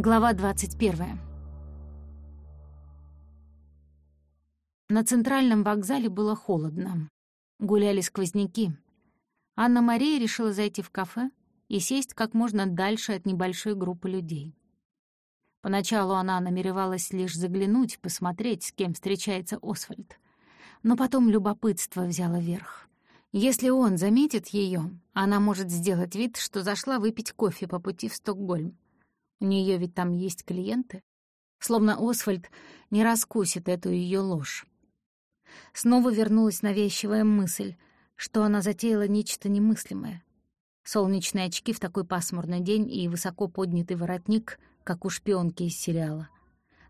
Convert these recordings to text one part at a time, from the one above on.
Глава 21. На центральном вокзале было холодно. Гуляли сквозняки. Анна-Мария решила зайти в кафе и сесть как можно дальше от небольшой группы людей. Поначалу она намеревалась лишь заглянуть, посмотреть, с кем встречается Освальд. Но потом любопытство взяло верх. Если он заметит ее, она может сделать вид, что зашла выпить кофе по пути в Стокгольм. У нее ведь там есть клиенты. Словно Освальд не раскусит эту ее ложь. Снова вернулась навязчивая мысль, что она затеяла нечто немыслимое. Солнечные очки в такой пасмурный день и высоко поднятый воротник, как у шпионки из сериала.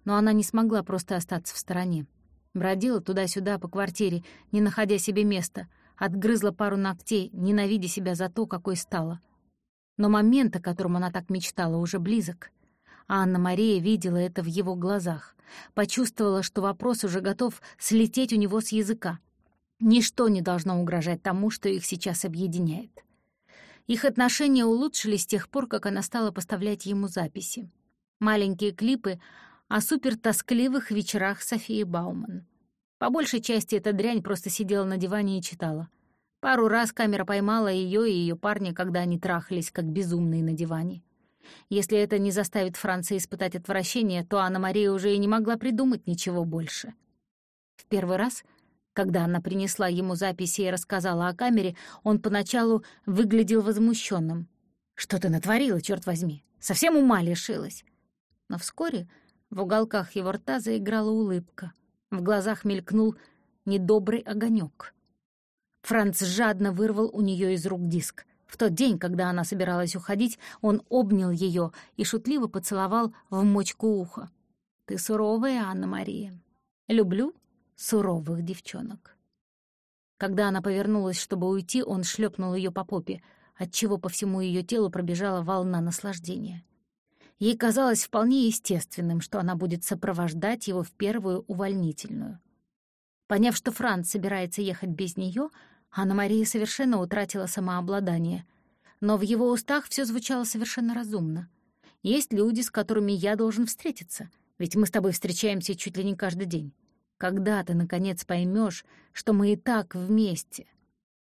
Но она не смогла просто остаться в стороне. Бродила туда-сюда по квартире, не находя себе места, отгрызла пару ногтей, ненавидя себя за то, какой стала. Но момент, о котором она так мечтала, уже близок. Анна-Мария видела это в его глазах. Почувствовала, что вопрос уже готов слететь у него с языка. Ничто не должно угрожать тому, что их сейчас объединяет. Их отношения улучшились с тех пор, как она стала поставлять ему записи. Маленькие клипы о супертоскливых вечерах Софии Бауман. По большей части эта дрянь просто сидела на диване и читала. Пару раз камера поймала ее и ее парня, когда они трахались, как безумные на диване. Если это не заставит Франца испытать отвращение, то Анна-Мария уже и не могла придумать ничего больше. В первый раз, когда она принесла ему записи и рассказала о камере, он поначалу выглядел возмущенным. «Что ты натворила, черт возьми? Совсем ума лишилась!» Но вскоре в уголках его рта заиграла улыбка. В глазах мелькнул недобрый огонек. Франц жадно вырвал у нее из рук диск. В тот день, когда она собиралась уходить, он обнял ее и шутливо поцеловал в мочку уха. «Ты суровая, Анна-Мария. Люблю суровых девчонок». Когда она повернулась, чтобы уйти, он шлепнул ее по попе, отчего по всему ее телу пробежала волна наслаждения. Ей казалось вполне естественным, что она будет сопровождать его в первую увольнительную. Поняв, что Франц собирается ехать без нее, Анна-Мария совершенно утратила самообладание. Но в его устах все звучало совершенно разумно. «Есть люди, с которыми я должен встретиться, ведь мы с тобой встречаемся чуть ли не каждый день. Когда ты, наконец, поймешь, что мы и так вместе?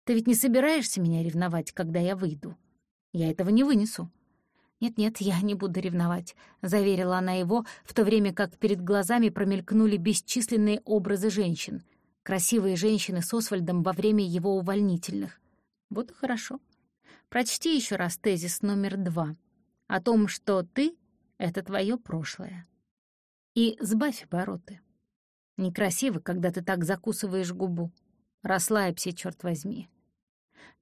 Ты ведь не собираешься меня ревновать, когда я выйду? Я этого не вынесу». «Нет-нет, я не буду ревновать», — заверила она его, в то время как перед глазами промелькнули бесчисленные образы женщин. Красивые женщины с Освальдом во время его увольнительных. Вот и хорошо. Прочти еще раз тезис номер два. О том, что ты — это твое прошлое. И сбавь обороты. Некрасиво, когда ты так закусываешь губу. Расслабься, черт возьми.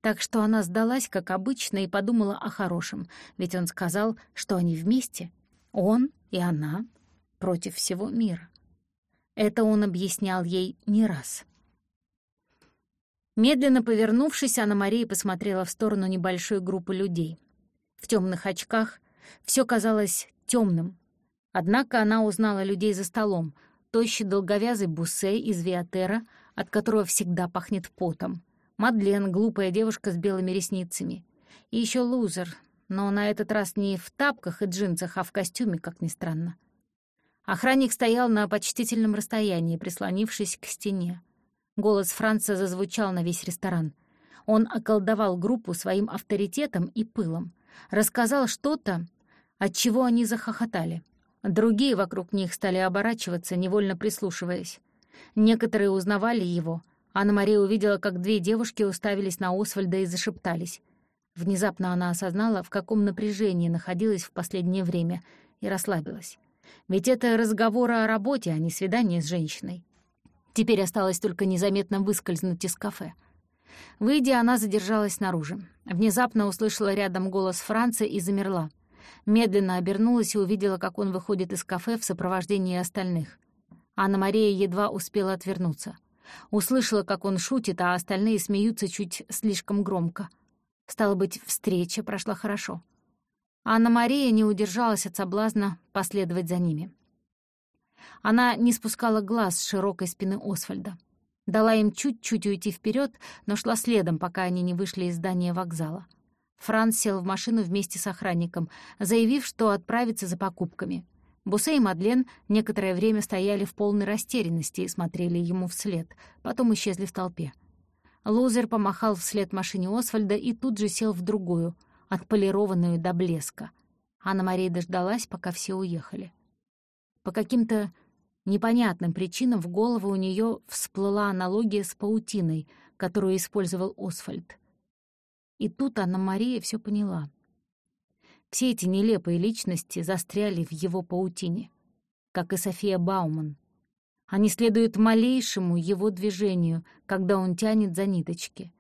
Так что она сдалась, как обычно, и подумала о хорошем, ведь он сказал, что они вместе, он и она, против всего мира. Это он объяснял ей не раз. Медленно повернувшись, Анна-Мария посмотрела в сторону небольшой группы людей. В темных очках все казалось темным. Однако она узнала людей за столом, тощий долговязый Буссе из Виатера, от которого всегда пахнет потом, Мадлен, глупая девушка с белыми ресницами. И еще лузер, но на этот раз не в тапках и джинсах, а в костюме, как ни странно. Охранник стоял на почтительном расстоянии, прислонившись к стене. Голос Франца зазвучал на весь ресторан. Он околдовал группу своим авторитетом и пылом. Рассказал что-то, от чего они захохотали. Другие вокруг них стали оборачиваться, невольно прислушиваясь. Некоторые узнавали его, Анна-Мария увидела, как две девушки уставились на Освальда и зашептались. Внезапно она осознала, в каком напряжении находилась в последнее время, и расслабилась. Ведь это разговоры о работе, а не свидание с женщиной. Теперь осталось только незаметно выскользнуть из кафе. Выйдя, она задержалась снаружи. Внезапно услышала рядом голос Франца и замерла. Медленно обернулась и увидела, как он выходит из кафе в сопровождении остальных. Анна-Мария едва успела отвернуться — Услышала, как он шутит, а остальные смеются чуть слишком громко. Стало быть, встреча прошла хорошо. Анна-Мария не удержалась от соблазна последовать за ними. Она не спускала глаз с широкой спины Освальда. Дала им чуть-чуть уйти вперед, но шла следом, пока они не вышли из здания вокзала. Франц сел в машину вместе с охранником, заявив, что отправится за покупками. Бусе и Мадлен некоторое время стояли в полной растерянности и смотрели ему вслед, потом исчезли в толпе. Лузер помахал вслед машине Освальда и тут же сел в другую, отполированную до блеска. Анна-Мария дождалась, пока все уехали. По каким-то непонятным причинам в голову у нее всплыла аналогия с паутиной, которую использовал Освальд. И тут Анна-Мария все поняла. Все эти нелепые личности застряли в его паутине, как и София Бауман. Они следуют малейшему его движению, когда он тянет за ниточки.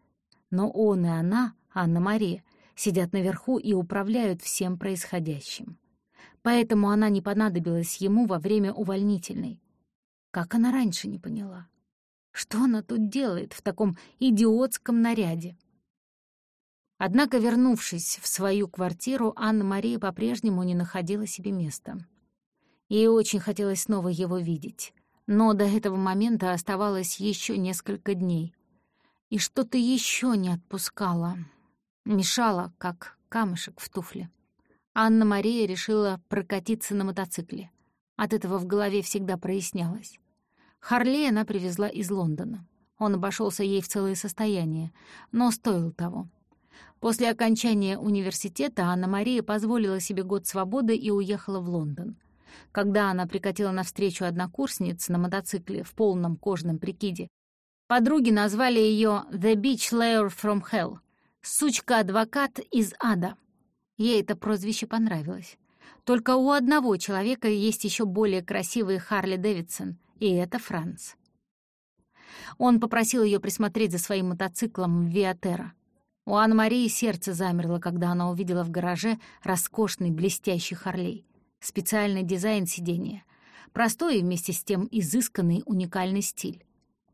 Но он и она, Анна-Мария, сидят наверху и управляют всем происходящим. Поэтому она не понадобилась ему во время увольнительной. Как она раньше не поняла? Что она тут делает в таком идиотском наряде? Однако, вернувшись в свою квартиру, Анна-Мария по-прежнему не находила себе места. Ей очень хотелось снова его видеть. Но до этого момента оставалось еще несколько дней. И что-то еще не отпускало. Мешало, как камушек в туфле. Анна-Мария решила прокатиться на мотоцикле. От этого в голове всегда прояснялось. Харлей она привезла из Лондона. Он обошелся ей в целое состояние, но стоил того. После окончания университета Анна-Мария позволила себе год свободы и уехала в Лондон. Когда она прикатила навстречу однокурсниц на мотоцикле в полном кожаном прикиде, подруги назвали ее «The Beach Layer from Hell» — «Сучка-адвокат из ада». Ей это прозвище понравилось. Только у одного человека есть еще более красивый Харли Дэвидсон, и это Франц. Он попросил ее присмотреть за своим мотоциклом Виатера. У Анны-Марии сердце замерло, когда она увидела в гараже роскошный блестящий Харлей. Специальный дизайн сидения. Простой и вместе с тем изысканный уникальный стиль.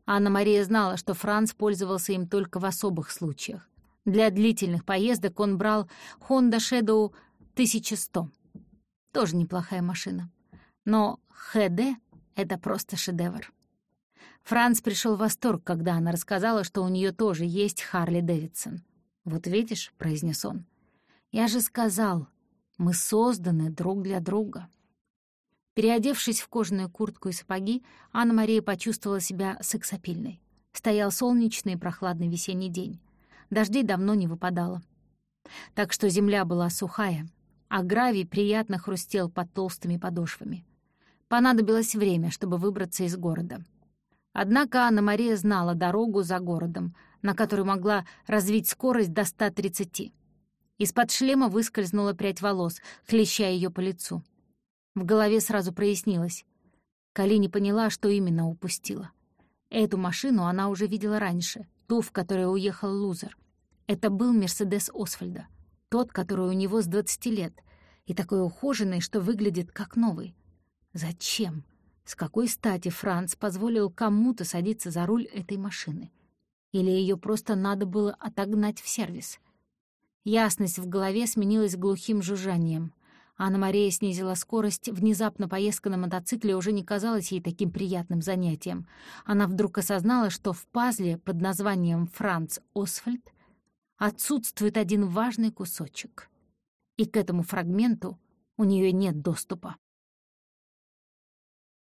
Анна-Мария знала, что Франц пользовался им только в особых случаях. Для длительных поездок он брал Honda Shadow 1100. Тоже неплохая машина. Но ХД — это просто шедевр. Франц пришел в восторг, когда она рассказала, что у нее тоже есть Харли Дэвидсон. «Вот видишь», — произнес он, — «я же сказал, мы созданы друг для друга». Переодевшись в кожаную куртку и сапоги, Анна-Мария почувствовала себя сексапильной. Стоял солнечный и прохладный весенний день. Дождей давно не выпадало. Так что земля была сухая, а гравий приятно хрустел под толстыми подошвами. Понадобилось время, чтобы выбраться из города. Однако Анна-Мария знала дорогу за городом, на которой могла развить скорость до 130. Из-под шлема выскользнула прядь волос, хлеща ее по лицу. В голове сразу прояснилось. Кали не поняла, что именно упустила. Эту машину она уже видела раньше, ту, в которой уехал лузер. Это был «Мерседес Освальда», тот, который у него с 20 лет, и такой ухоженный, что выглядит как новый. Зачем? С какой стати Франц позволил кому-то садиться за руль этой машины? Или ее просто надо было отогнать в сервис? Ясность в голове сменилась глухим жужжанием. Анна-Мария снизила скорость, внезапно поездка на мотоцикле уже не казалась ей таким приятным занятием. Она вдруг осознала, что в пазле под названием «Франц Освальд» отсутствует один важный кусочек. И к этому фрагменту у нее нет доступа.